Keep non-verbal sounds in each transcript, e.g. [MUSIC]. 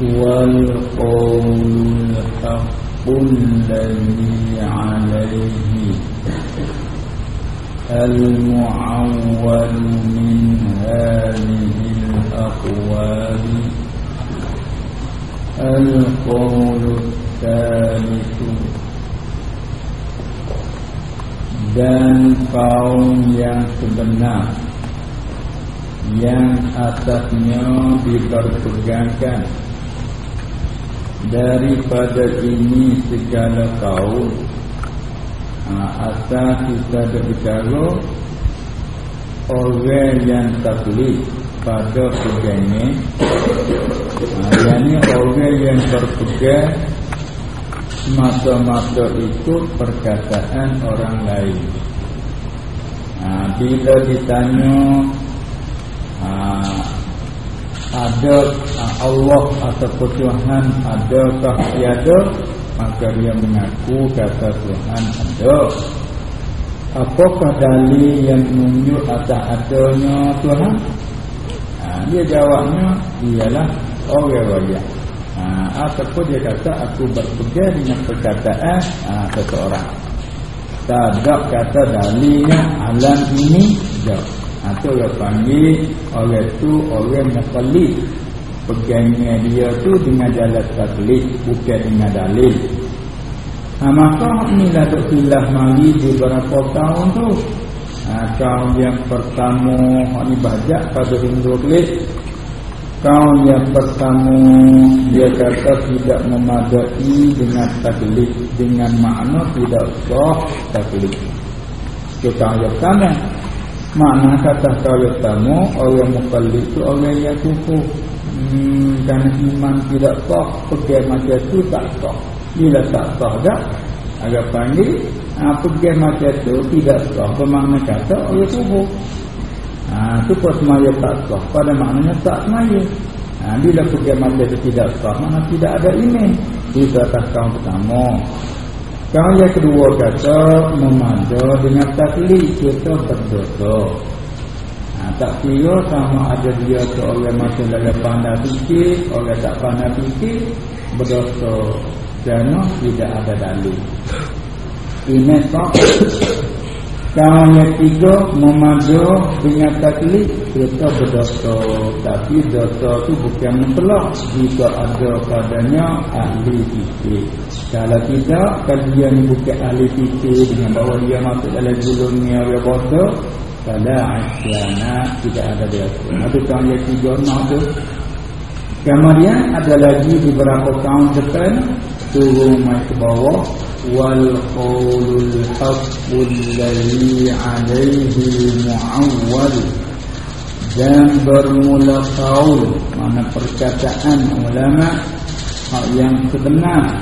والقول الحق الذي عليه المعول من هذه الأقوال القول الثالث dan kaum yang sebenar yang atasnya diperpegangkan daripada ini segala kaum ha, asal kita berbicara orang yang taklid pada pegangnya ha, yang ini orang yang berpegang semata-mata itu perkataan orang lain. Ha, bila ditanya ada Allah atau Tuhan adakah tiada? Maka dia mengaku kata Tuhan ada. Apakah dalil yang menunjuk atas adanya Tuhan? Ha, dia jawabnya ialah orang raya ha, ataupun dia kata aku berpegang dengan perkataan ha, seseorang. Tak ada kata dalilnya alam ini jauh atau dia panggil orang tu orang pelik pegangnya dia tu dengan jalan taklid bukan dengan dalil. Ha, maka inilah tu silah mari beberapa tahun tu. Ha, kaum yang pertama ini bajak pada Hindu klik kaum yang pertama dia kata tidak memadai dengan taklid. Dengan makna tidak sah taklid. Kita yang pertama Makna kata kaya tamu Orang mukallid itu orang yang kukuh. Hmm, Kerana iman tidak sah Pergi macam itu tak sah. Bila tak sah tak Agak panggil ha, Pergi macam itu tidak sah. Bermakna kata orang kukuh. Ha, Itu pun semaya tak sah. Pada maknanya tak semaya. Ha, Bila pergi macam itu tidak sah Mana tidak ada iman. Itu atas kaum pertama kalau yang kedua kata memada dengan taklid kita berdosa. Ha, tak kira sama ada dia tu orang macam dalam pandai fikir, orang tak pandai fikir, berdosa. Kerana tidak ada dalil. Ini tak kalau yang tiga memadu dengan taklid kita berdosa tapi dosa itu bukan mutlak jika ada padanya ahli fikir. Kalau tidak kalian bukan ahli fikir dengan bahawa dia masuk dalam julungnya dia bodoh pada asyana tidak ada dia. Itu kalau yang tiga nak Kemudian ada lagi beberapa kaum depan turun mai ke bawah wal qaulul haqqul ladzi alaihi muawwal. Dan bermula qaul mana perkataan ulama yang sebenar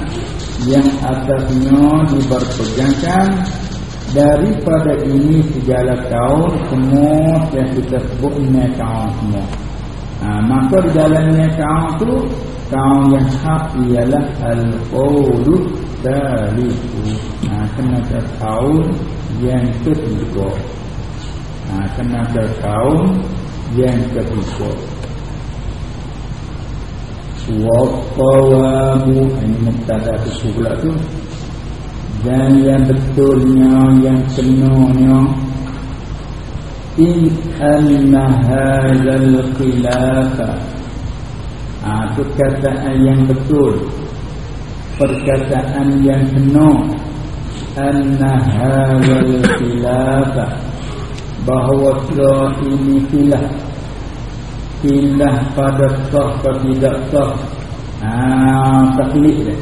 yang atasnya diberpegangkan daripada ini segala kaum semua yang kita sebut ini kaum semua. Ha, maka di dalamnya kaum tu kaum yang hak ialah al-qawlu daliku ha, kena ke kaum yang ketiga. Ha, kena ke kaum yang ketiga Waqawamu Ini muktada kesubulah tu. Dan yang betulnya Yang penuhnya In anna hadal khilafah. Ha, Perkataan yang betul. Perkataan yang penuh Anna hadal khilafah. Bahawa ini khilaf Khilaf pada sah atau tidak sah. Haa Taklid dia.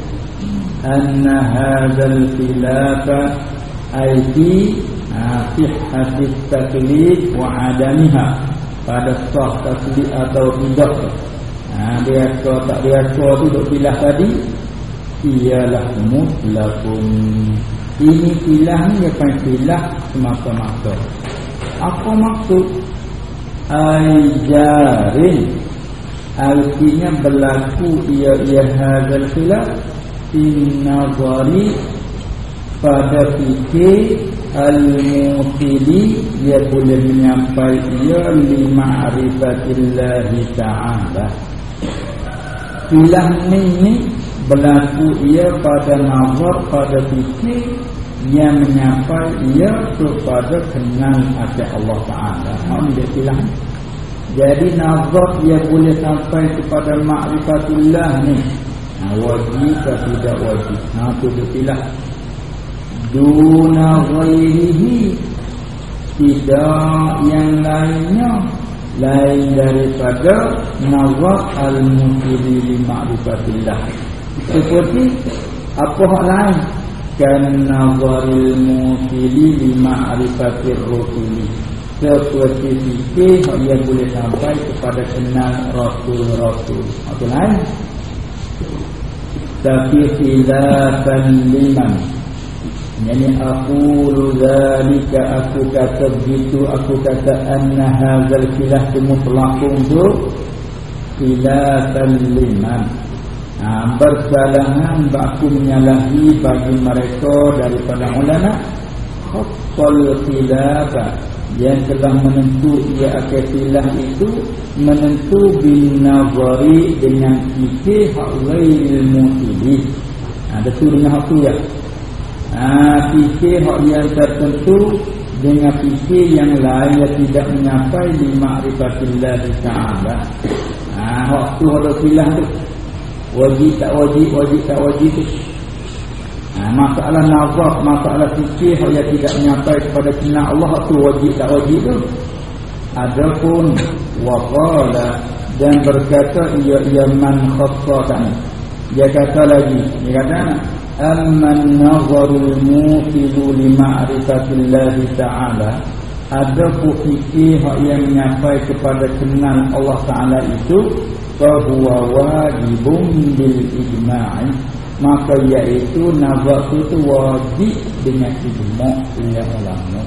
Anna hadal khilafah Aiti Sihhatis taklid Wa adamiha. Pada sah taklid atau tidak. Ha, biasa tak biasa tu duk pilah tadi ialah mutlakun. Ini pilah ni dia panggil pilah semata-mata. Apa maksud ajarin artinya berlaku ia ia hadal pilah innazari pada fikir al-mufili dia boleh menyampai ia lima arifatillahi ta'ala. Filah ni ni berlaku ia pada nazar pada fikir yang menyapa ia kepada kenal akan Allah Ta'ala. Ini dia filah ni. Jadi nazar dia boleh sampai kepada ma'rifatullah ni. Ha, wajib atau tidak wajib. Ha, itu dia filah. Duna ghairihi tidak yang lainnya lain daripada nazar al-mufidi li ma'rifatillah seperti apa hal lain kan nazaril mufidi li ma'rifatir rusuli seperti fikir yang boleh sampai kepada kenal rasul-rasul. Apa lain. Tapi khilafan liman. Yani aku zalika aku kata begitu aku kata anna hadzal khilah mutlaqun tu khilafan liman. Ha, bersalahan baku menyalahi bagi mereka daripada ulama. Khatal khilafa yang telah menentu ia akan khilah itu menentu bin nazari dengan fikir hak ghairil mutili. Ha, itu dengan hak tu ya? Ha, fikir hak yang tertentu dengan fikir yang lain yang tidak menyapai di ma'rifatillah ta'ala. Ha, hak tu ada silah tu wajib tak wajib wajib tak wajib ha, masalah nazar masalah fikih yang tidak menyampai kepada kena Allah tu wajib tak wajib tu. Adapun waqala dan berkata ia ia man khassatan. Dia kata lagi dia kata amman nazarul mufidu li ma'rifatillahi ta'ala. Ada fikih yang menyampai kepada kenal Allah Ta'ala itu wajibun bil ijma'i maka iaitu nazar itu wajib dengan ijma' oleh ulama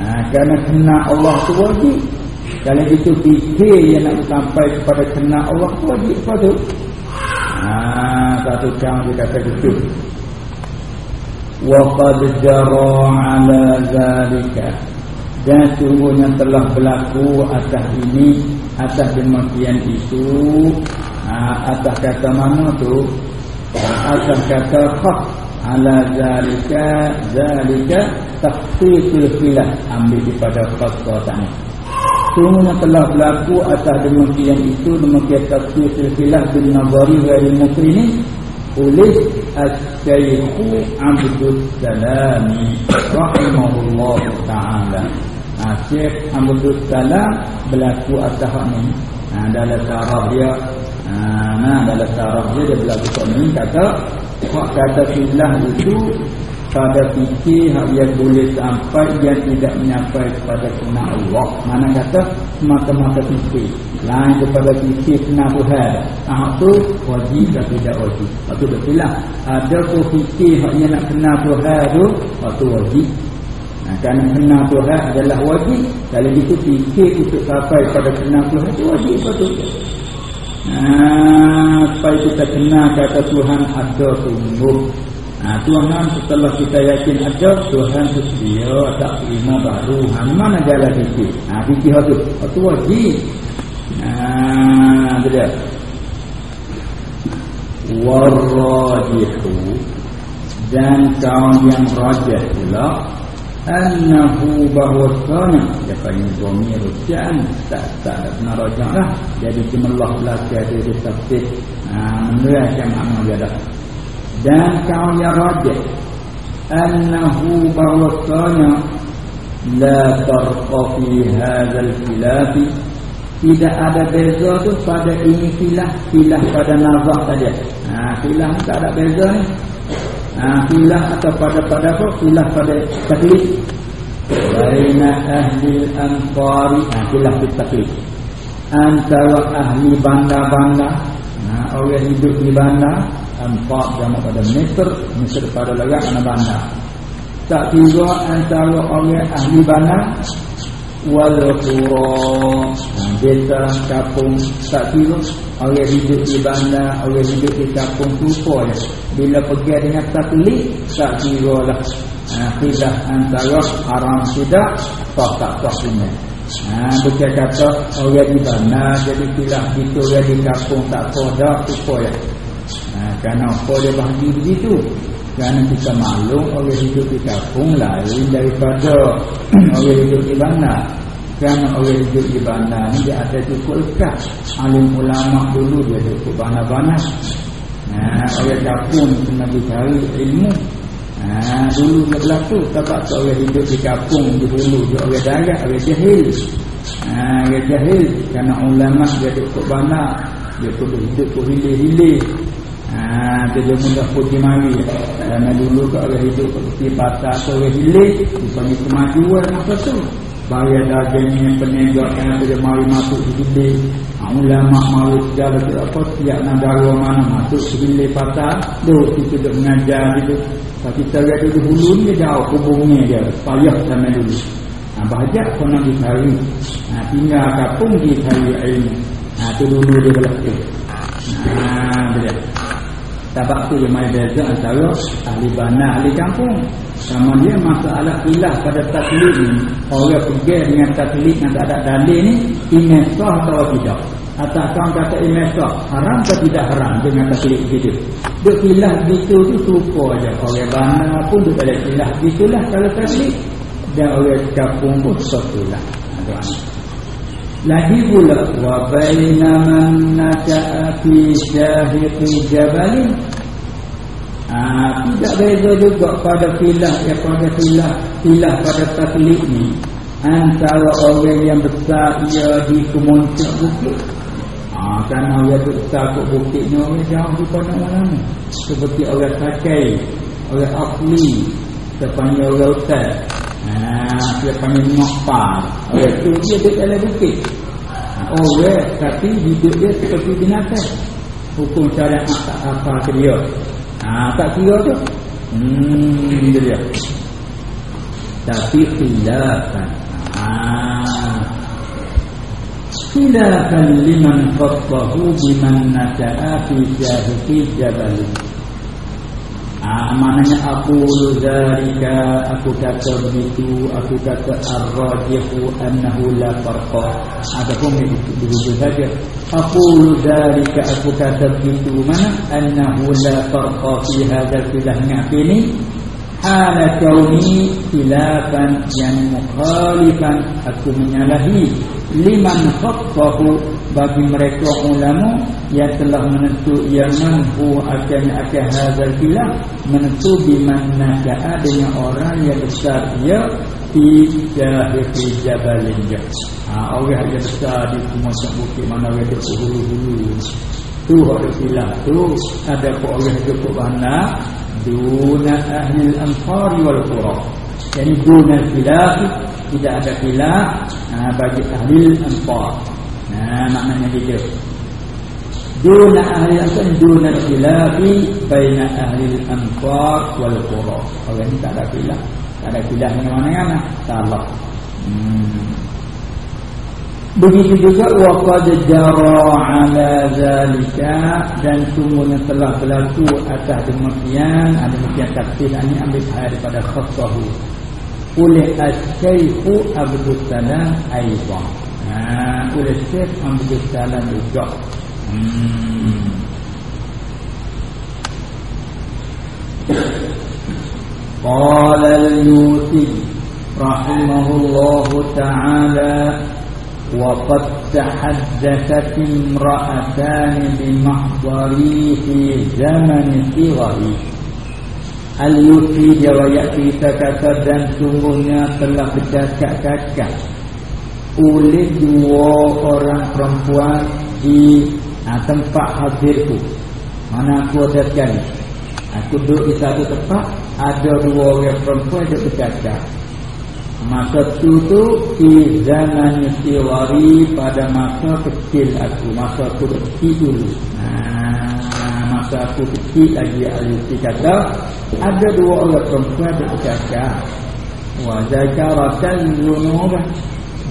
ha, kerana kenal Allah itu wajib kalau itu fikir yang nak sampai kepada kenal Allah itu wajib tu Ah, satu jam dia kata. Wa qad jara ala zalika. Dan sungguhnya telah berlaku atas ini atas demikian itu ah, atas kata mana tu? Atas kata khas ala zalika zalika tafsirul filah ambil daripada khas tadi Sungguh telah berlaku atas demikian itu demikian tafsir silsilah bin nazari dari ini oleh Al-Syaykhu Abdul Salami rahimahullah ta'ala ha, Syekh Abdul Salam berlaku atas ini ha, dalam syarah dia. Ha, nah, dalam syarah dia dia berlaku ini kata kata filah itu pada fikir yang boleh sampai yang tidak menyampai kepada kena Allah. Mana kata semata-mata fikir. Lain kepada fikir kena Tuhan. Nah itu wajib dan tidak wajib. Itu betul lah ada pun fikir yang nak kena Tuhan itu itu wajib nah, kerana kena Tuhan adalah wajib kalau itu fikir untuk sampai pada kena Tuhan itu wajib betul. Nah, supaya kita kenal kata Tuhan ada sungguh Ha, Tuhan setelah kita yakin ada Tuhan sedia tak terima baru. Ha, Mana jalan fikir? Ha, Fikir itu Itu wajib. Ha, Itu dia. Warrajihu Dan kaum yang rajah pula Annahu bahwasanya Dia panggil suami rujian Tak tak ada pernah rajah lah. Jadi cuma Allah belakang dia Dia tafsir. Ha, Menerahkan makna dia dah dan kau yang rajah annahu bahwasanya la tarqa fi hadzal khilaf. Tidak ada beza tu pada ini khilaf khilaf pada nazar saja. Ha khilaf tak ada beza ni ha khilaf atau pada pada apa? Khilaf pada taklif. Baina ahli al-anfari ha khilaf taklif. Antara ahli banda-banda. Ha orang hidup di banda. Empat jamak pada meter. Meter pada layak mana bandar tak tiga antara orang ahli bandar wal qura. Desa kampung tak tiga orang hidup di bandar orang hidup di kampung tu ya. Bila pergi dengan taklid tak tiga lah Akidah antara haram tidak tak tak ini Ha, bukan kata orang di mana jadi kilah itu orang di kampung tak kodak supaya. Ha, kerana apa dia bahagia begitu? Kerana kita maklum orang hidup di kampung lain daripada [CLEARS THROAT] orang hidup di bandar. Kerana orang hidup di bandar ni dia ada cukup lekat. Alim ulama dulu dia cukup bandar-bandar. Ha, orang kampung kena dicari ilmu. Ha, dulu dia berlaku sebab tu orang hidup di kampung di hulu dia orang darat, orang jahil. Ha, orang jahil kerana ulama dia cukup banyak. Dia perlu hidup tu hilir-hilir. Ha, dia dia mudah putih mari. Kerana dulu kalau orang hidup di pasar tu orang hilir, dipanggil kemajuan masa tu. Bayar dagingnya penegak yang dia mari masuk hilir. Ha, ulama mahu segala apa tiap negara mana masuk di hilir pasar. Duk, kita duduk mengajar gitu. Tapi kita lihat dulu hulu ni jauh hubungnya dia. Payah sama dulu. Ha, bahajak pun nak dicari. Ha, tinggal kapung dicari ilmu. Ha, tu dulu dia berlaku. Ha. Sebab tu dia main beza antara ahli bana, ahli kampung. Sama dia masalah ilah pada taklid ni. Orang pergi dengan taklid yang tak ada dalil ni. Imesah atau tidak. Atau kamu kata imesah. Haram atau tidak haram dengan taklid begitu. Duk ilah gitu tu suka aja. Orang bana pun duk ada ilah. Gitulah kalau taklid. Dan orang kampung pun suka ilah. Lagi pula wa baina man nasha'a fi syahiqi jabalin. Ah tidak beza juga pada filah yang pada filah filah pada taklid ni. Antara orang yang besar ia di kemuncak bukit. Ah kerana dia besar ke bukit ni orang jauh daripada orang seperti orang sakai orang akli terpanggil orang ustaz Ah, dia panggil ngopar. Orang tu dia duduk dalam bukit. Orang tapi hidup dia seperti binatang. Hukum syariat tak apa ke dia. Ah, tak kira tu. Hmm, dia dia. Tapi khilafan. Ah. Khilafan liman fattahu biman nasa'a fi jahiqi jabalin. Ah, maknanya aku luzarika aku kata begitu aku kata ar-rajihu annahu la farqa. Ataupun begitu saja. Aku luzarika aku kata begitu. Mana? Annahu la farqa fi hadzal filah. Ini hala kauni khilafan yang mukhalifan. Aku menyalahi liman khattahu bagi mereka ulama yang telah menentu yang mampu akan akan hadal khilaf menentu bimanna ja'a dengan orang yang besar ia di jahri jabalin ja. Ha, orang yang besar di semua bukit mana orang itu hulu-hulu. Tu ada khilaf tu ada orang yang cukup banyak duna ahli al-amfari wal qura yani duna khilaf tidak ada khilaf ha, bagi ahli al-amfar ha, maknanya dia duna ahli al-amfar duna khilaf baina ahli al-amfar wal qura orang ini tak ada khilaf tak ada khilaf mana-mana salah hmm. Begitu juga waqad jara ala zalika dan sungguhnya telah berlaku atas demikian ada demikian tafsir ini ambil daripada khassahu oleh Syekh Abdul Salam Aidan. Ha, oleh Syekh Abdul Salam juga. Hmm. Qala al-Yuti rahimahullahu ta'ala وقد تحدثت امرأتان بمحضري في زمن صغري Al-Yuti jawayat kita kata dan sungguhnya telah bercakap-cakap oleh dua orang perempuan di ha, tempat hadirku. Mana aku ada sekali. Aku duduk di satu tempat, ada dua orang perempuan yang bercakap. Masa tu tu di zaman istiwari pada masa kecil aku. Masa aku kecil. Dulu nah, Masa aku kecil lagi Al-Yuti kata Ada dua orang perempuan bercakap Wa zakaratan zunubah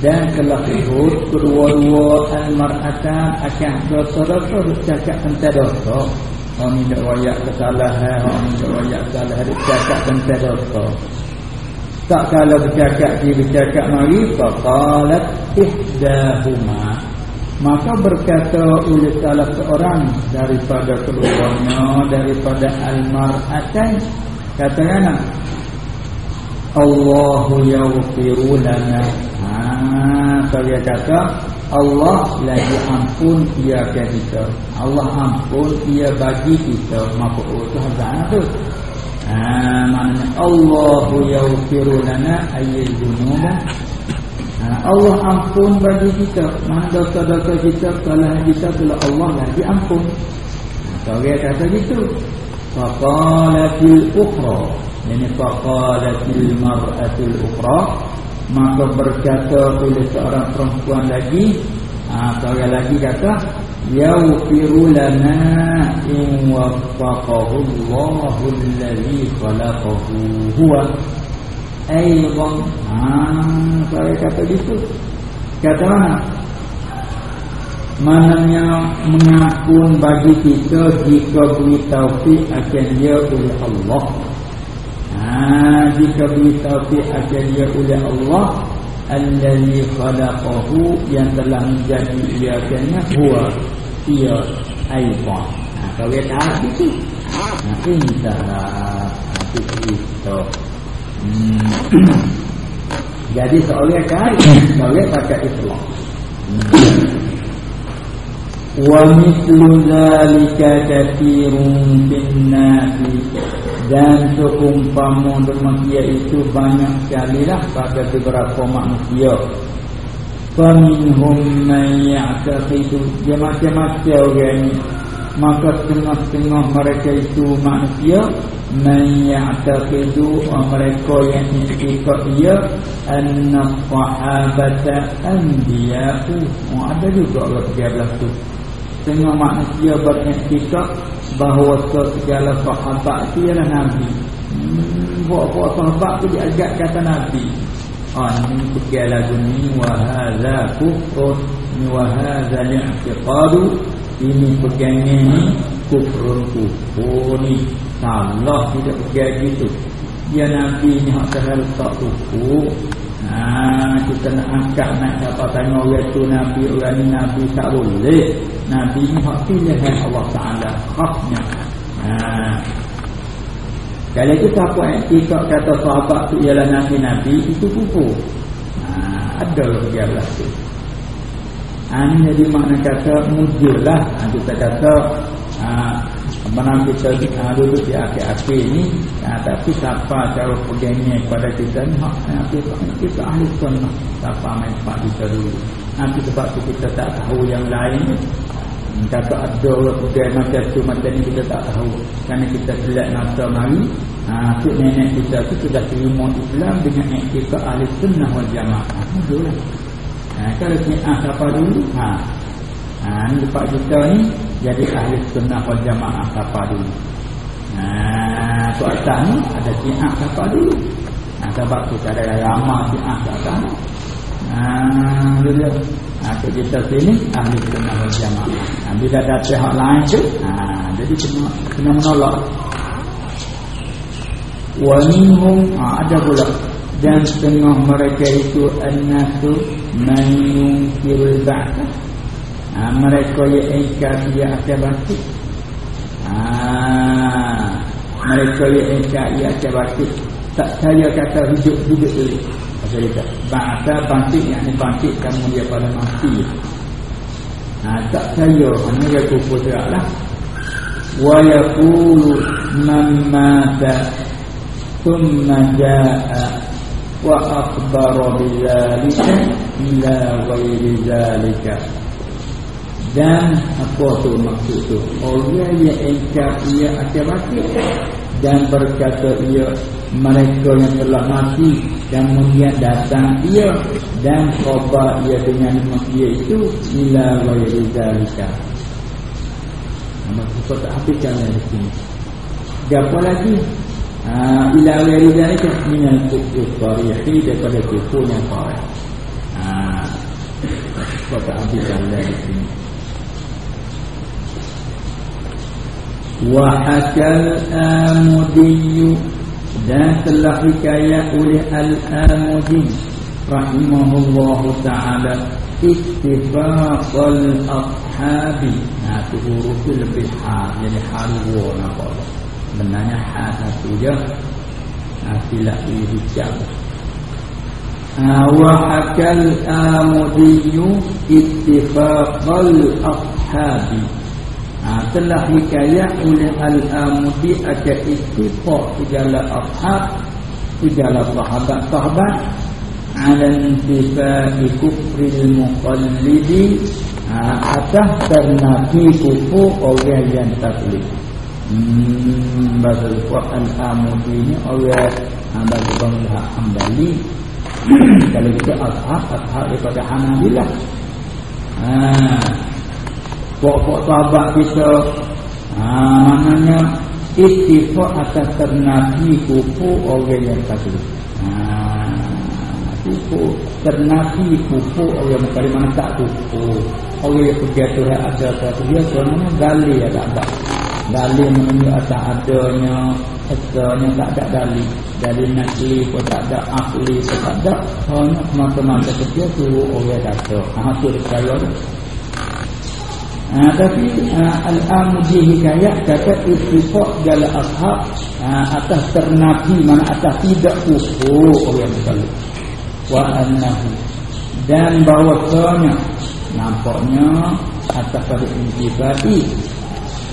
Dan ikut kedua-dua al-mar'atan akan dosa-dosa bercakap tentang dosa. Orang tidak wayak kesalahan Orang tidak wayak kesalahan bercakap tentang dosa tak kala bercakap dia bercakap mari faqalat ihdahuma. Maka berkata oleh salah seorang daripada keluarganya daripada almar'atain katanya Allahu yaghfiru lana. Ha saya kata Allah lagi ampun ia kita. Allah ampun ia bagi kita. Maka itu hazan tu maknanya Allahu yaghfiru lana ayyul dunuba ha, Allah ampun bagi kita. Mana dosa-dosa kita salah kita telah Allah lagi ampun ha, dia kata gitu. Faqalatil ukhra. Ini faqalatil mar'atul ukhra. Maka berkata oleh seorang perempuan lagi ah ha, lagi kata yaghfiru lana in waffaqahu Allahu alladhi khalaqahu huwa aidan ah saya kata gitu. Kata mana? Mananya mengampun bagi kita jika beri taufik akan dia oleh Allah. Ha, jika beritaufik akan dia oleh Allah khalaqahu yang telah menjadi dia. Kena huwa ia aiban. Ha, kau lihat tak itu? Ha, indah hati itu. Hmm. [CLEARS THROAT] Jadi seolah kait, seolah pakai Islam. Wa mithlu zalika kathirun bin nasi dan seumpama demikian itu banyak sekali lah pada beberapa manusia man ya'taqidu dia macam-macam orang ni maka setengah-setengah mereka itu manusia man ya'taqidu mereka yang ikut dia anna sahabata anbiya'u oh, ada juga Allah 13 tu setengah manusia beriktikad bahawa segala sahabat itu ialah Nabi. Hmm, buat-buat sahabat itu diagak kata Nabi. Ah, ini pergi lagu ni wahada kufrun ni wahada li'tiqadu ini pegangnya ni kufrun kufur ni salah tidak pergi gitu dia Nabi ni hak terhal tak kufur Nah, kita nak angkat nak dapat tanya orang tu Nabi, orang ni Nabi tak boleh. Nabi ni hak pilihan Allah Ta'ala Haknya Haa kalau itu siapa yang tidak kata sahabat tu ialah Nabi-Nabi Itu kufu ha, Ada lah dia berlaku ha, Ini jadi makna kata mujur lah. Ha, Kita kata ha, Menang kita ha, duduk di akhir-akhir ni ha, Tapi siapa cara pegangnya kepada kita ni ha, kita, kita ahli sunnah. Siapa main kita dulu. Nanti sebab tu kita tak tahu yang lain kata ada orang putih macam tu macam ni kita tak tahu. Kerana kita pelat masa mari ha, tu nenek kita tu sudah terima Islam dengan etika ahli sunnah wal jamaah. Itu lah ha, kalau syiah siapa dulu ha. ha, ni lepas kita ni jadi ahli sunnah wal jamaah siapa dulu. Ha, tu atas ni ada syiah siapa dulu. Ha, sebab tu ada ramah syiah siapa dulu. Ah, dia. Ah, kita sini ahli sunnah wal jamaah. Ah, bila ada pihak lain tu, ah, jadi kena kena menolak. Wa minhum ah, ada pula dan setengah mereka itu annasu man yunkirul ba'th. Ah, mereka yang ingkar dia akan bangkit. Ah, mereka yang ingkar dia akan bangkit. Tak saya kata hidup-hidup dulu cerita Ba'asa bangkit yang bangkit kamu dia pada mati. Ha, Tak saya Mana dia kufur terak lah. Wa yakulu man mata Thumma ja'a Wa akbara bizalika Ila ghairi zalika. Dan apa tu maksud tu? Orang yang engkar ia akan mati Dan berkata ia mereka yang telah mati dan mulia datang ia dan qada ia dengan mulia itu ila wa yuzalika maksud kata habis jalan di sini. Apa lagi? Ah, ila wa yuzalika min al tariqi daripada kufur yang parah. Ah, ha kata habis jalan di sini. Wa akal amudiyyu ah, dan telah hikayat oleh Al-Amudi rahimahullahu taala ittifaqal ashabi. Nah tu huruf tu lebih ha jadi harwa nampak benarnya ha satu je. Nah silap dihijab wa hakal amudiyu ittifaqal ashabi Ha, telah hikayat oleh Al-Amudi ada istifak segala ashab segala sahabat-sahabat ala intifai kufril muqallidi ha, atas ternafi kufu orang yang taklid hmm, bahasa Al-Amudi ni orang bahasa bangsa Hambali [COUGHS] kalau kita ashab ashab daripada Hanabilah. Haa pokok sahabat kita. Ha, maknanya ittifaq atas ternafi kufu orang yang tadi ha, kufu ternafi kufu orang yang tadi mana tak kufu orang yang pergi Tuhan ada satu dia sebenarnya gali ada ada gali menunjuk atas adanya asalnya tak ada gali dari nakli pun tak ada akli pun tak ada. Hanya semata-mata kecil tu orang kata ha, tu. saya Ha, tapi ha, Al-Amudi hikayat kata istifak jala ashab ha, atas ternafi mana atas tidak kufur orang sekali wa annahu. Dan bahawasanya nampaknya atas pada intibadi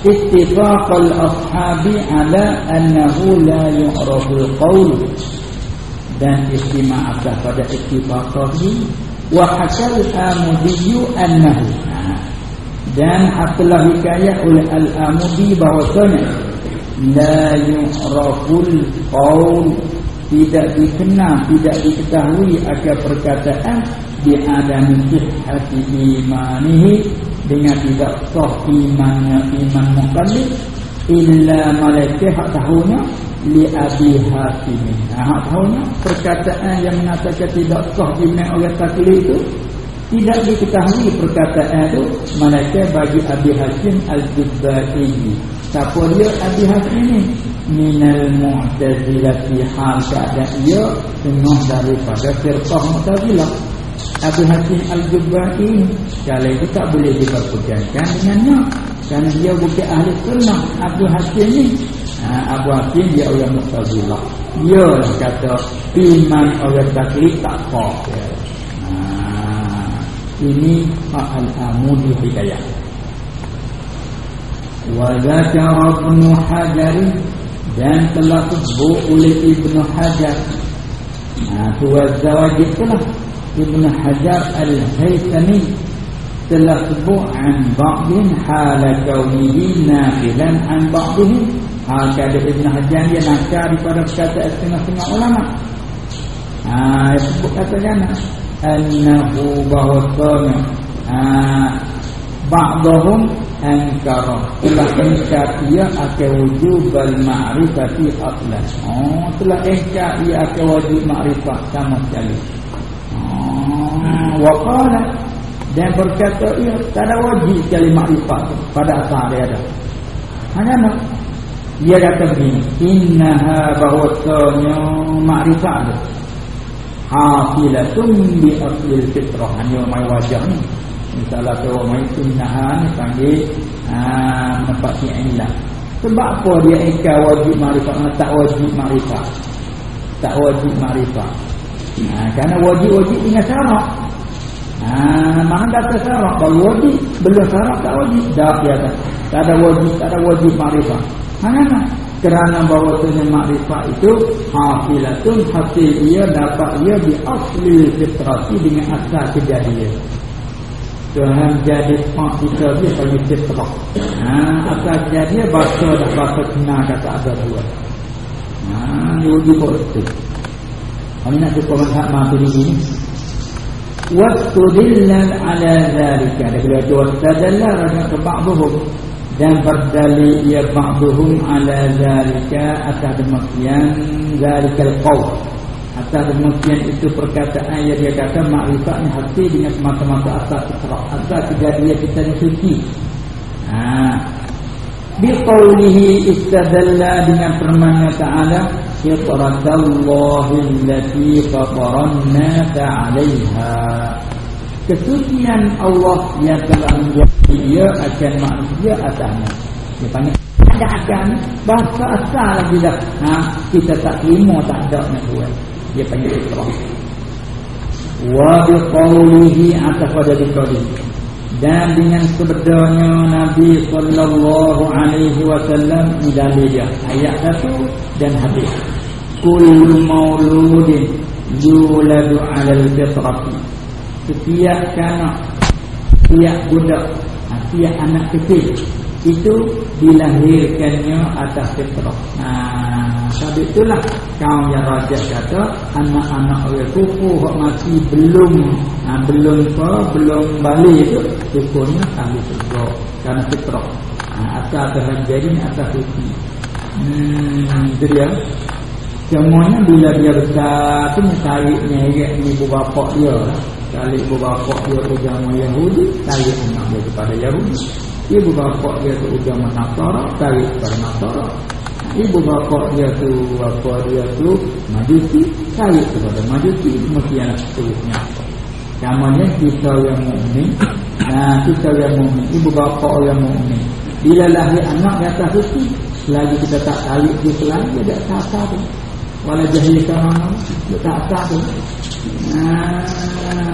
istifaq al-ashabi ala annahu la yu'raful qawl dan istima atas pada istifaqahi wa hakal amudiyu annahu dan telah hikayat oleh Al-Amudi bahawasanya la yu'raful qaul tidak dikenal tidak diketahui akan perkataan di adami sihhati imanihi dengan tidak sah imannya iman mukallid illa malaika hak tahunya li abi hatim. Hak tahunya perkataan yang mengatakan tidak sah iman orang taklid itu tidak diketahui perkataan itu Malaikat bagi Abi Hasim Al-Jubba'i Siapa dia Abi Hasim ini? Minal Mu'tazilah fi hal keadaan ia Tengah daripada firqah Mu'tazilah Abi Hasim Al-Jubba'i Kalau itu tak boleh diperpegankan dengannya. Kerana dia bukan ahli sunnah Abu Hasim ini ha, Abu Hasim dia orang Mu'tazilah Dia kata Iman orang taklid tak kok ini al-amudi hidayah. Wa zakara ibn hajar dan telah sebut oleh ibn hajar. Nah tuwa zawajib telah. Ibn hajar al-haytami telah sebut an ba'din hala kaunihi nafilan an ba'din hal kada ibn hajar dia nakar daripada kata setengah-setengah ulama. Ah, sebut kata jangan annahu bahwasanya ba'dahum ankara telah engkar ia akan wujub al-ma'rifati aslan oh telah engkar ia akan wujud ma'rifat sama sekali oh waqala dan berkata ia tak ada wajib sekali ma'rifat pada asal dia ada. Hanya nak? Dia kata begini. Innaha bahwasanya ma'rifat hafilatun bi aslil fitrah. Hanya mai wajah ni. Misalnya kalau mai sunnahan panggil ah tempat fi'illah sebab apa dia ikar wajib makrifat? Tak wajib makrifat? Tak wajib makrifat. Nah kerana wajib-wajib dengan syarat ah mana kata syarat baru wajib. Belum syarat tak wajib. Dah dia tak ada wajib tak ada wajib makrifat. Mana kerana bahawa bahawasanya makrifat itu hafilatun hasil ia dapat ia di asli fitrasi dengan asal kejadian Tuhan jadi pak kita dia bagi fitrah. Ha, asal kejadian bahasa dah bahasa kena kata ada dua. Ha, ini uji itu kami nak cukup mazhab maturidi ini wastudillal ala zalika. Ada kedua tu wastadallah rajak ke dan berdalil ia ba'duhum ala zalika atas demikian zalikal qawl atas demikian itu perkataan yang dia kata makrifat ni hati dengan semata-mata asal fitrah asal kejadian kita ni suci. Ha. biqaulihi istadalla dengan firman Ta'ala fitratallahi allati fataranna ta'alaiha kesucian Allah yang telah menjadi dia akan manusia atasnya. Dia panggil ada akan bahasa asal lagi dah ha, kita tak terima tak ada nak buat. Dia panggil fitrah wa biqaulihi atas pada biqaulihi dan dengan sebenarnya Nabi sallallahu alaihi wasallam dia. Ayat satu dan hadis. Kullu mauludin yuladu 'alal fitrati setiap kanak setiap budak setiap anak kecil itu dilahirkannya atas fitrah. Nah, sebab itulah kaum yang raja kata anak-anak orang kuku yang masih belum nah, belum apa, belum balik itu hukumnya kami surga karena fitrah. Nah, asal Tuhan jadi atas suci. Hmm, itu dia. Semuanya bila dia besar tu mencarinya ibu bapa dia. Kali ibu bapa dia agama Yahudi, cari anak dia kepada Yahudi. Ibu bapa dia tu agama Nasara tarik kepada Nasara. Ibu bapa dia tu bapa dia tu majusi tarik kepada majusi. Mesti anak seterusnya. Namanya kita yang mukmin nah kita yang mukmin ibu bapa yang mukmin. Bila lahir anak di atas suci selagi kita tak tarik dia selagi dia tak sah tu wala jahil dia tak sah tu nah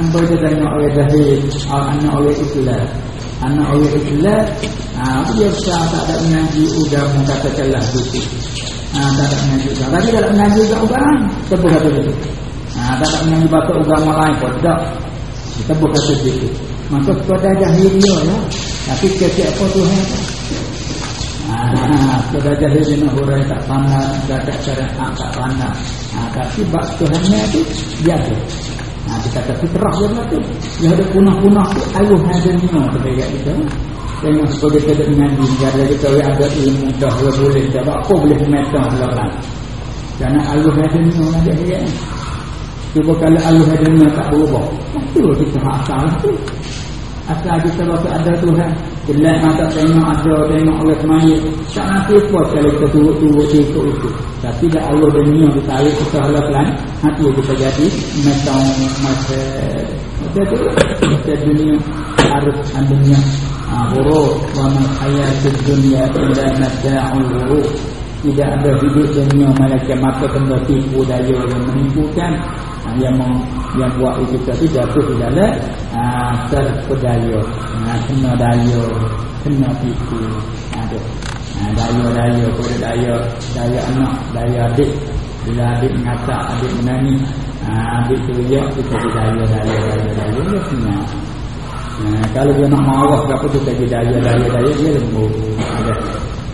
boleh tengok oleh jahil. Anak oleh Islam anak orang Islam ah dia besar tak ada mengaji agama katakanlah begitu ah ha, tak ada mengaji agama tapi dalam mengaji agama sebut kata itu ah tak ada mengaji bahasa agama lain pun tak. Sebut kata itu maka kepada jahiliyah ya tapi apa Tuhan. Ah, sudah jadi dengan orang tak pandang, tak syariat tak pandang. Ah, tapi bak Tuhannya itu biasa. Ha, dia kata fitrah dia pula tu. Dia ada punah-punah tu. Ayuh ada lima terbaik kita. Tengok sebagai kita mengaji. Jadi kita ada ilmu dah boleh. Sebab apa boleh memetah belakang. Kerana ayuh ada lima lah dia dia. Cuba kalau ayuh ada tak berubah. Itu kita hak asal tu. Asal kita rasa ada Tuhan. Jelek mata tengok ada, tengok Allah semayik. Tak nanti apa kalau kita turut-turut ikut itu. Tapi dah Allah dan dunia kita air kita halau pelan. Hati kita jadi macam masa. Macam tu. Kita dunia harus dunia. Buruk. Wa man hayat dunia illa nada'ul buruk. Tidak ada hidup dunia malaikat mata kena tipu daya yang menipukan yang yang buat itu tadi jatuh di dalam ah terpedaya. Ah kena daya kena tipu. Ada ah daya daya pada daya. Daya anak daya adik. Bila adik mengata adik menani ah adik ya kita di daya daya daya daya. Dia kena. Nah, kalau dia nak marah ke apa tu jadi daya daya daya dia lembut. Ada.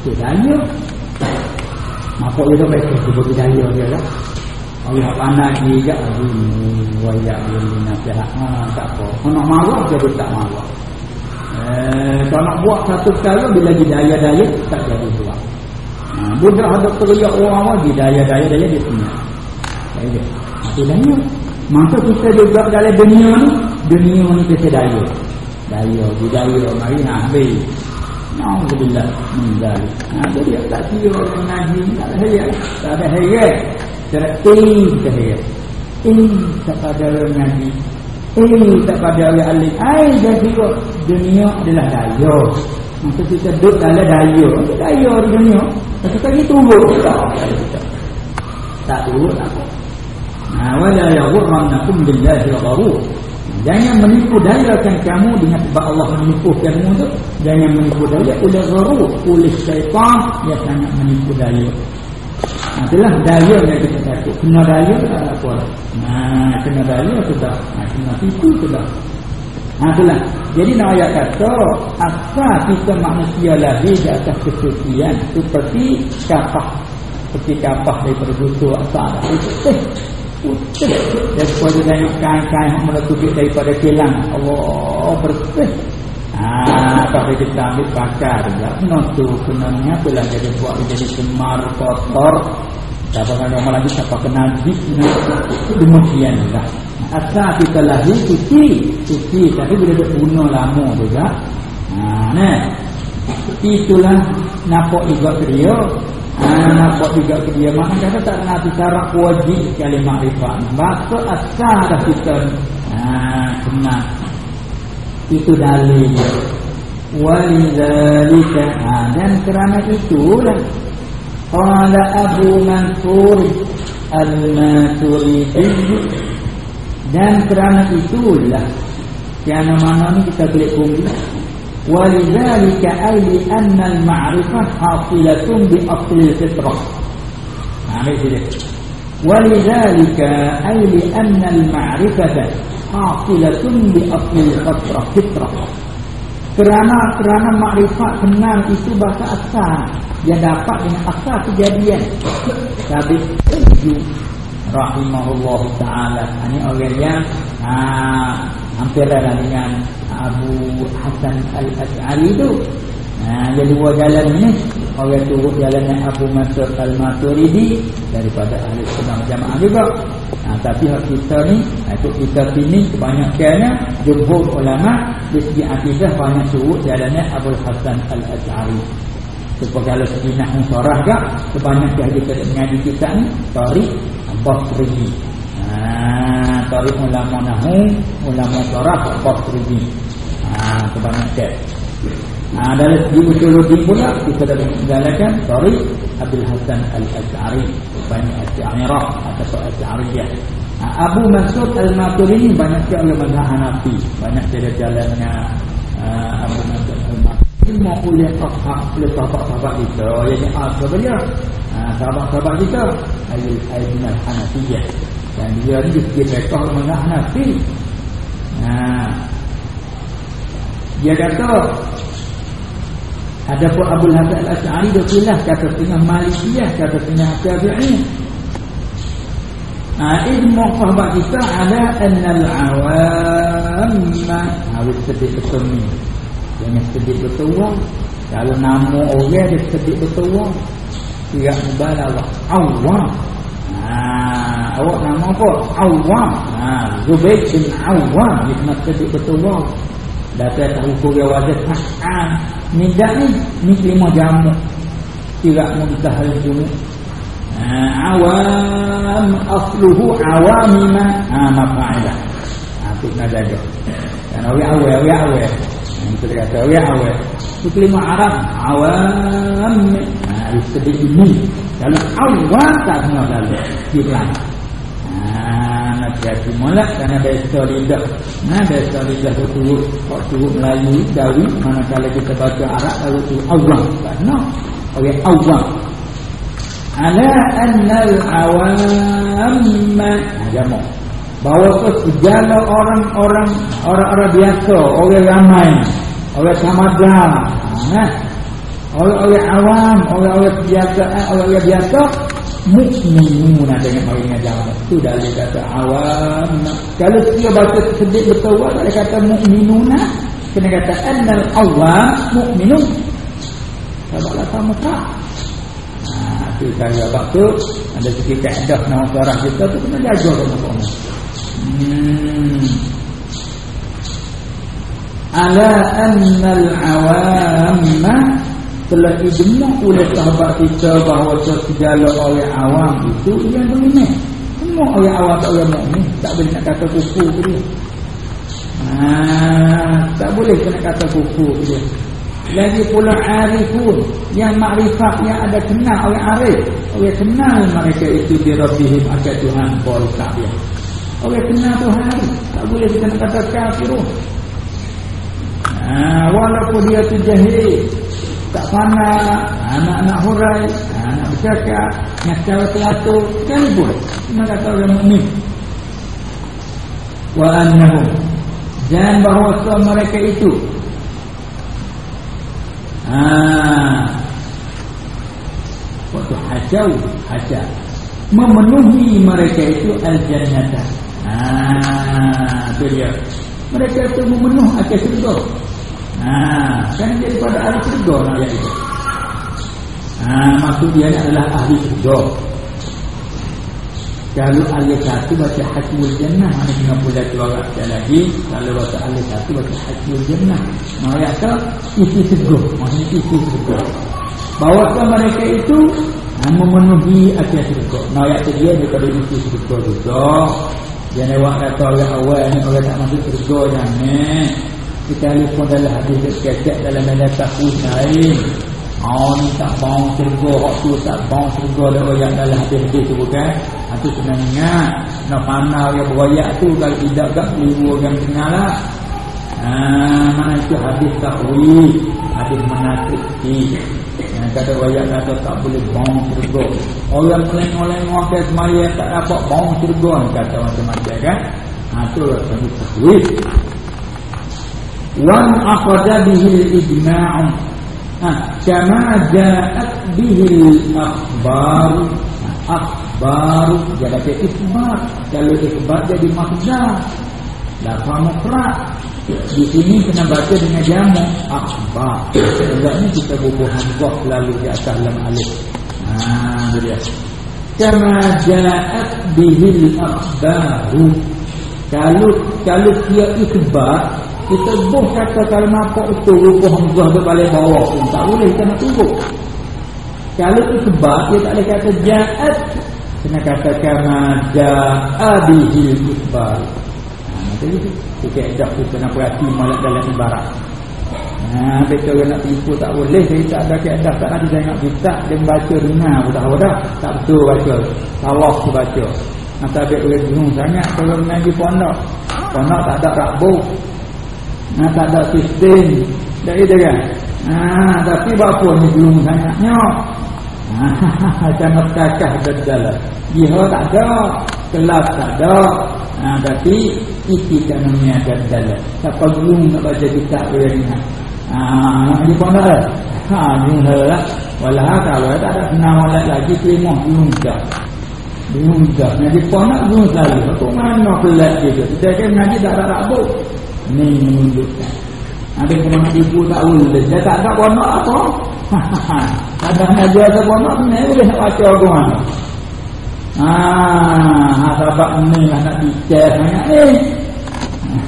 Tu daya apa dia tu baik bagi daya dia lah Allah pandai juga Wayak yang nasihat ha, Tak apa nak marah jadi tak marah eh, Kalau nak buat satu perkara Bila lagi daya-daya Tak jadi buat ha, Budak ada teriak orang Di daya-daya Daya dia punya Daya Itu daya Masa kita juga dalam dunia ni Dunia ni kita daya Daya Budaya Mari nak habis Alhamdulillah Meninggal ha, Jadi tak kira orang ngaji Tak ada hayat Tak ada hayat Cara eh cahaya. Eh tak pada orang ngaji. Eh tak pada orang alim. Ai jadi kok dunia adalah daya. Masa kita duduk dalam daya. Daya di dunia. Tapi tadi turut tak. Tak turut apa. Nah, wala yaghurrannakum billahi gharur. Jangan menipu dayakan kamu dengan sebab Allah menipu kamu tu. Jangan menipu daya oleh gharur, oleh syaitan yang sangat menipu daya. Itulah daya yang kita takut. Kena daya tak apa. Nah, kena daya sudah. Nah, kena tipu sudah. Nah, itulah. Jadi nak ayat kata, asal kita manusia lagi di atas kesucian seperti kapah. Seperti kapah daripada butuh asal. Putih. Putih. Dan sesuatu tengok kain-kain yang menutupi daripada kilang. Allah bersih. Ah, tapi kita ambil bakar juga. Notu kenanya pula jadi buat jadi semar kotor. Siapa kan orang lagi siapa kena dik demikian juga. Asal kita lahir suci, suci tapi bila dia bunuh lama juga. Ah, nah, itulah nampak juga dia ha, nampak juga ke dia mana kata tak nak bicara wajib sekali makrifat maka asal kita ha, kenal itu dalil Walidhalika ha, Dan kerana itulah. Qala Abu Mansur Al-Maturidi. Dan kerana itulah. Yang mana-mana ni kita boleh kumpul Walidhalika Aili anna al-ma'rifah Hasilatun bi'aqli fitrah ha, Ambil sini. Walidhalika Aili anna al-ma'rifah Kafilatun di akhir khatra fitrah. Kerana kerana makrifat kenal itu bahasa asal. Yang dapat dengan asal kejadian. Tapi tuju Rahimahullah ta'ala. Ini orang yang ha, Hampir lah dengan Abu Hasan Al-Ali itu jadi ha, dia dua jalan ini orang turut jalannya Abu Mansur Al-Maturidi daripada ahli sunnah jamaah. Juga ha, tapi hak kita ni itu kita sini kebanyakannya jumhur ulama di segi akidah banyak turut jalannya Abu Hasan Al-As'ari sebab kalau segi nak musyarah juga kebanyakan kita mengaji kita ni tarik Basri Haa Tarik ulama nahu Ulama syarah Basri Haa Kebanyakan Haa Dari segi usuludin pula Kita dah menggalakan Tarik Abdul Hasan Al-Azhari Banyak Al-Amirah Atau Al-Azhariyah Abu Masud Al-Maturi ini banyak sekali oleh mazhab Hanafi. Banyak dia jalannya uh, Abu Masud Al-Maturi. Ini mau oleh sahabat-sahabat kita. Yang apa beliau? Ha, sahabat-sahabat kita ayat minal hanafiyah dan dia ni dia mereka mengenal hanafi ha, dia kata ada pun Abu Hasan al-As'ari dia pilih kata tengah malikiyah kata tengah syafi'i. Ha, ilmu sahabat kita ada annal awam harus sedih betul ni. Jangan sedih betul kalau nama orang dia sedih betul tidak mubalawah awam. Ha, awak nama apa? Awam. Ha, Zubair bin awam kena sedih betul wang datang tahu kuria wajah ta'an ni tak ni ni lima jamu tidak muntahal jumu ha, awam asluhu awamima ha, mafa'ilah ha, tu kena jaga dan awam awam. Awam awam kita kata awam awam. Itu kelima Arab. Awam. Ha, sedih ini. Kalau awam tak lalu. Dia pelan ha, hati-hati molek kerana biasa lidah nah biasa lidah. Tu turut kok turut Melayu Dawi manakala kita baca Arab lalu tu awam. Tak kenal. Okay, awam. Ala annal awam ha, jamak. Bahawa segala orang-orang orang-orang biasa orang ramai orang samadam nah orang-orang awam orang-orang biasa eh, orang-orang biasa mukminun ada yang mari ngajar itu dalil kata awam kalau dia baca sedih betul ada kata mukminun kena kata annal awam mukminun. Sebablah sama tak Nah, itu saya waktu ada sikit kaedah nama suara kita tu kena jaga sama-sama. Hmm. Ala annal awamma telah ijma oleh sahabat kita bahawa segala orang awam itu yang beriman semua orang awam tak orang mukmin tak boleh nak kata ke dia. Ha, tak boleh nak kata ke dia. Lagi pula arifun yang makrifat yang ada kenal orang arif. Orang kenal mereka itu di Rabbihim akan Tuhan tak dia orang kenal Tuhan tak boleh kita nak kata kafirun. Ha, walaupun dia tu jahil tak pandai anak-anak hurai anak bercakap nak cara teratur kan pun cuma kata orang mukmin. Wa annahum. Dan bahawa mereka itu. Ha, waktu hajau hajau. Memenuhi mereka itu al-jannata. Ha, itu dia. Mereka itu memenuh akan surga Haa, kan daripada ahli surga nak jadi. Haa, maksud dia adalah ahli surga. Kalau ahli satu baca hakmul jannah, mana kena pula keluar sekali lagi. Kalau baca ahli satu baca hakmul jannah. Nah, ya tak, isi surga. Maksudnya isi surga. bahawa mereka itu ha, memenuhi nah ayat dia daripada itu syurga juga jangan awak kata orang awal ni orang tak masuk syurga jangan kita lihat dalam hadis kecek dalam dalam takut lain Oh ni tak bau syurga Waktu tak bau syurga Dia yang dalam hadis-hadis tu bukan? Itu senang ingat Nak panah yang berayak tu Kalau tidak tak Keliru orang kenal lah. Ah, mana itu hadis takwil hadis menasiki yang kata wayak kata tak boleh bau syurga orang meleng-oleng wakil semaya tak dapat bau syurga kata macam-macam kan? Ha, itu hadis takwil wan akhada bihi ijma'un ha, kama ja'at bihi akhbar akhbar jadi ikhbar kalau ikhbar jadi makhbar Lafaz mufrad di sini kena baca dengan jamu akhbar. Sebabnya kita bubuh hamzah lalu di atas lam alif. Ha dia. Kama ja'at bihil akhbaru. Kalau kalau dia ikhbar, kita buh kata kalau nampak itu bubuh hamzah tu balik bawah pun tak boleh kita nak tunggu. Kalau ikhbar, dia tak boleh kata ja'at. Kena kata kama ja'a bihil ikhbaru. Jadi kita edak kita nak berhati malak dalam ibarat. Ha, betul orang nak tipu tak boleh Saya tak ada keadaan Tak ada saya nak bisa Dia membaca dengar pun tak dah Tak betul baca Salah tu baca Nanti ambil boleh bingung sangat Kalau mengaji pondok Pondok tak ada rakbuk nah, Tak ada sistem? Tak ada kan? Ha, Tapi berapa ni bingung sangatnya ha, [LAUGHS] Macam kakak dan jalan Dia tak ada Kelas tak ada. Ha, Tapi Iti tak menyiapkan dalam Siapa belum nak baca kitab dia ni. Haa Nak pergi pondok lah Haa Jumlah lah. Walah kalau tak ada kenal walat lagi Terima. Belum tak Belum tak Ngaji pondok belum selalu. Aku mana pelat dia Kita kan ngaji tak ada rabuk Ini menunjukkan Ada kemana ibu tak boleh Dia tak ada pondok apa Kadang ngaji ada pondok Ini boleh nak baca mana Ah, sebab ni lah nak bicara sangat ni.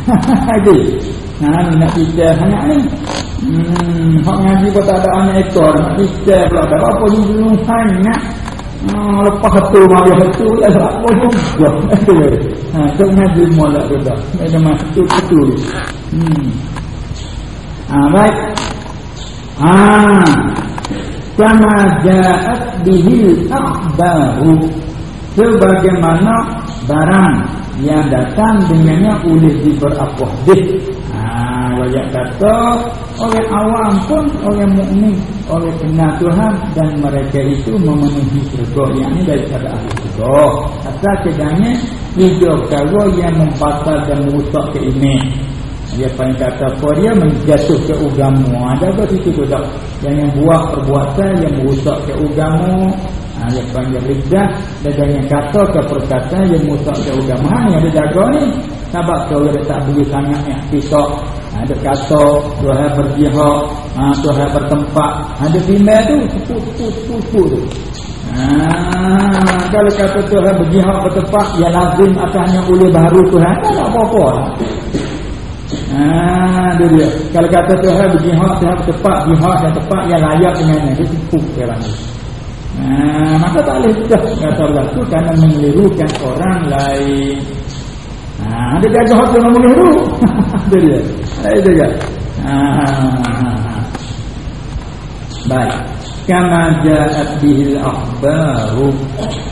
[LAUGHS] Lagi. Nah, ni nak bicara sangat ni. Hmm, hak ngaji pun tak ada anak ekor, nak bicara pula. Tak apa ni belum sangat. Ah, lepas tu mari tu ya apa juga. Ha, tu ngaji mula tu dah. Ada masa tu betul. Hmm. Ah, baik. Ah. Kama ja'at bihil akhbaru sebagaimana barang yang datang dengannya oleh diberapuh dih. Ha, wajah kata orang awam pun orang mukmin orang kenal Tuhan dan mereka itu memenuhi surga yang ini daripada ahli surga. Asal kedanya hidup kalau yang membatal dan merusak keiman. Dia paling kata apa dia menjatuh ke ugamu. Ada ke situ tu tak? Yang yang buat perbuatan yang merusak ke ugamu ha, yang panggil lidah dan yang kata ke perkataan yang musak ke agama ha, yang dia jaga ni sebab tu dia tak boleh sangat yang pisau ha, dia kata Tuhan berjihad ha, Tuhan bertempat ha, dia bimbel tu seput tu ha, kalau kata Tuhan berjihad bertempat ya lazim atasnya boleh baru Tuhan tak apa-apa Ah, dia dia. Kalau kata Tuhan berjihad, Tuhan bertempat, jihad yang tepat, yang layak dengannya. Dia sekarang ni. Nah, maka tak boleh dah kata Allah tu kerana mengelirukan orang lain. Nah, ada jaga hati orang mengeliru. Itu dia. Itu dia. Ah, baik. Kama ja'at bihil akhbaru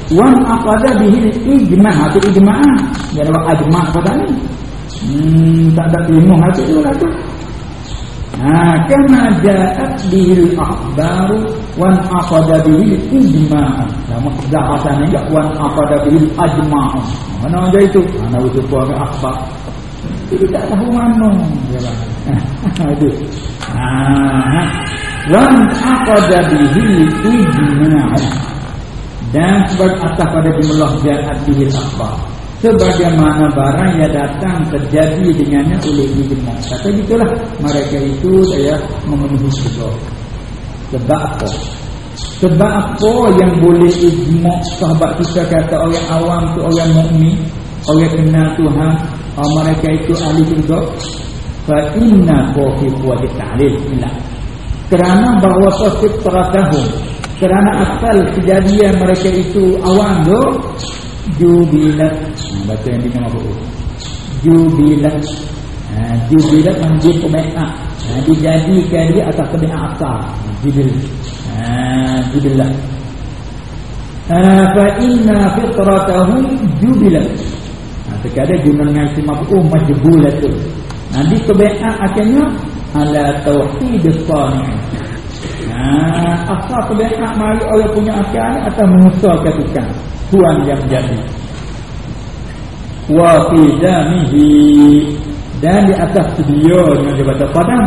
Wan aqada bihil ijma' Itu ijma' Jadi ajma' pada ni hmm, Tak ada ilmu hati itu lah tu Ha, kama ja'at bihil akhbaru wan aqada bihil ijma'an. Nama bahasa ni wan aqada bihil ajma'an. Mana ada itu? Mana itu buat akhbar. Itu tak tahu mana. [LAUGHS] Itu. Ha, wan aqada bihil ijma'an. Dan sebab atas pada jumlah ja'at bihil akhbar sebagaimana barang yang datang terjadi dengannya oleh ijma. Kata gitulah mereka itu saya memenuhi surga. Sebab apa? Sebab apa yang boleh ijma sahabat kita kata orang awam tu orang mukmin, orang kenal Tuhan, oh, mereka itu ahli surga. Fa inna fi quwwati ta'lil illa. kerana bahawa fitratahu kerana asal kejadian mereka itu awam tu jubilat baca yang bina apa jubilat ha, jubilat manjib kebe'ah ha, dijadikan dia atas kebe'ah asal jubil ha, jubilat ha, fa inna fitratahu jubilat ha, sekadar guna dengan isim mafu'um majbulat tu. Nanti kebe'ah akhirnya ala tauhid sani' Nah, apa kebenaran mari Allah punya akal atau mengusulkan tukang tuan yang jadi. Wa fi damihi dan di atas dengan dia baca padam.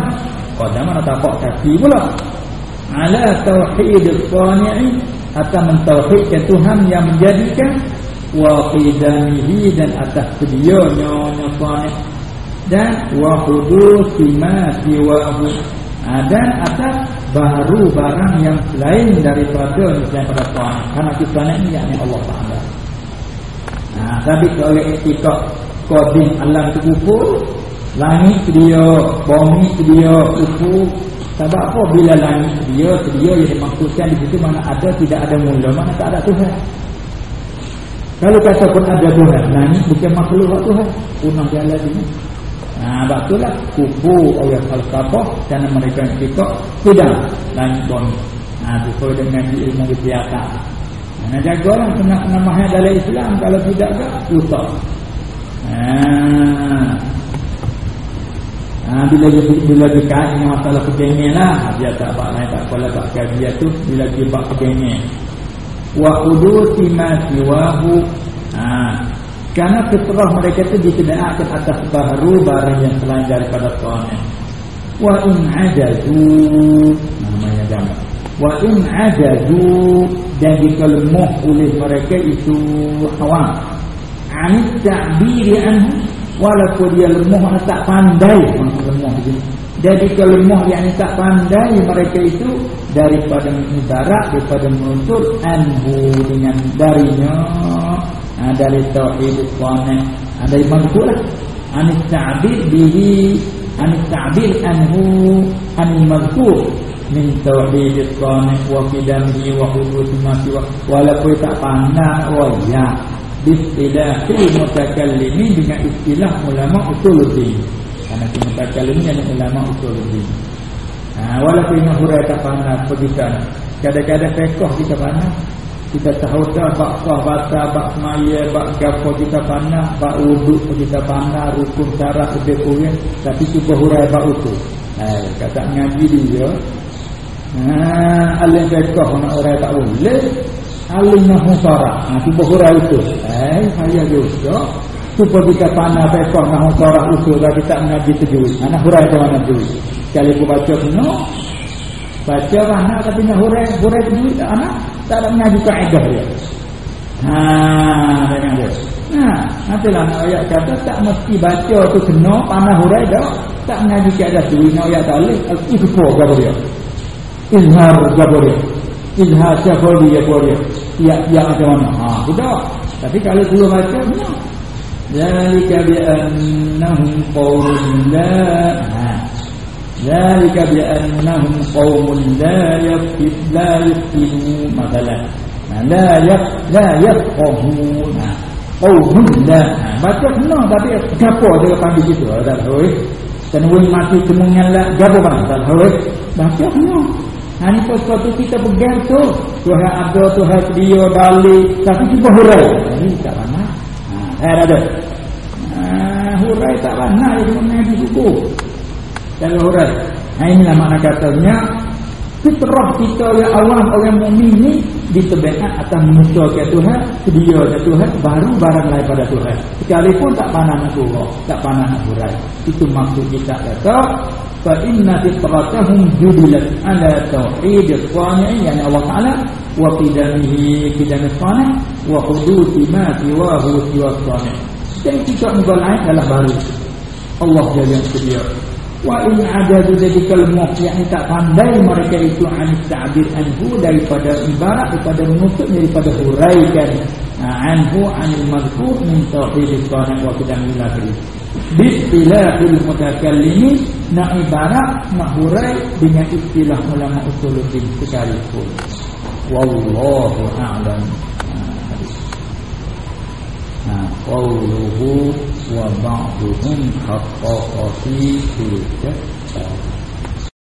Padam mana tapak kaki pula. Ala tauhid as-sani'i atau mentauhidkan Tuhan yang menjadikan wa fi damihi dan atas dia nyonya sani' dan wa hudusi ma siwahu dan atas baru barang yang lain daripada daripada Tuhan karena kita ini yakni Allah Taala. Nah, tapi kalau etika kodin alam itu kufur, langit dia, bumi dia kufur. Sebab apa bila langit dia, dia yang dimaksudkan di situ mana ada tidak ada mula, mana tak ada Tuhan. Kalau kata pun ada Tuhan, langit bukan makhluk Tuhan, punah jalan ini. Nah, ha, itulah kufu oleh falsafah dan mereka yang kita tidak langit bumi. Nah, sesuai dengan ilmu kesihatan. Nah, jaga lah kena nama dalam Islam. Kalau tidak ada susah. Nah, nah bila dia bila dia dengan masalah kegengnya lah. Dia tak apa lain tak apa tak kait dia tu bila dia bak kegengnya wa udusi ma siwahu. Nah Karena fitrah mereka itu ditidakkan atas baru barang yang selain daripada Tuhan. Wa in ajazu. Namanya gambar. Wa in ajazu dan dikelemah oleh mereka itu hawa. Anit ta'biri anhu lemah tak pandai lemah begini. Jadi kelemah yang tak pandai mereka itu daripada ibarat daripada menuntut anhu dengan darinya ha, dari tauhid qana ha, dari mazkur lah an ta'bid bihi an ta'bid anhu an mazkur min tauhid qana wa qidamihi wa hudud ma siwa. Walaupun tak pandang oh ya istilah mutakallimin dengan istilah ulama usuluddin karena mutakallimin yang ulama usuluddin ha, walaupun yang hurai tak pandang pergikan kadang-kadang fekoh kita pandang kita tahu dah bak sah bata bak semaya bak gapo kita pandang bak wuduk kita pandang rukun lebih kurang. Tapi cuba hurai bak itu eh kata ngaji dia ha alim fiqh nak hurai tak boleh alim nahu syarat ha cuba hurai itu eh saya juga cuba kita pandang fiqh nahu syarat itu tapi tak ngaji tajwid anak hurai tu mana tajwid kali aku baca no baca mana tapi nak hurai hurai tajwid anak tak ada mengaji kaedah dia. Ha, dengan dia. Ha, nanti lah nak ayat kata tak mesti baca tu kena panah hurai dah. Tak mengaji kaedah tu nak ayat talib itu kau gapo dia izhar jabari izhar syafari jabari ya ya macam mana? Ha sudah. Tapi kalau dulu baca benar. Zalika bi annahum qaulun la ha. Zalika bi annahum qaumun la yaqif la yaqifu madala ha, la yaq la yaqahu ha, qaulun la. Ha, baca benar tapi siapa dia panggil gitu dah tahu Kenun mati kemungkinan lah Gapa bang? Tak tahu Baca semua Ha ni sesuatu kita pegang tu. Tuhan ada Tuhan dia balik. Tapi cuba hurai. Ini tak mana Ha ada Ha hurai tak mana Dia mengaji buku. Kalau hurai. Nah inilah makna katanya fitrah kita yang awam orang mukmin ni ditebekan atas musuh ke Tuhan, sedia ke Tuhan baru barang lain pada Tuhan. Sekalipun tak panah nak tak panah nak hurai. Itu maksud kita kata fa inna fitratahum jubilat ala tauhid as-sani' yani Allah Taala wa qidamihi qidam as-sani' wa hudusi ma siwahu siwa as-sani'. Dan kita muka lain adalah baru. Allah jadi yang sedia. Wa in tu jadi muqti yang tak pandai mereka itu anik ta'bir anhu daripada ibarat daripada menutup daripada huraikan. Nah, anhu anil mazhub min tawhid qanan wa qidam ilahi bistilahul mutakallimi nak ibarat nak hurai dengan istilah ulama usuluddin sekalipun wallahu a'lam. Nah, nah, Wallahu a'lam وبعضهم حقق في كل كتاب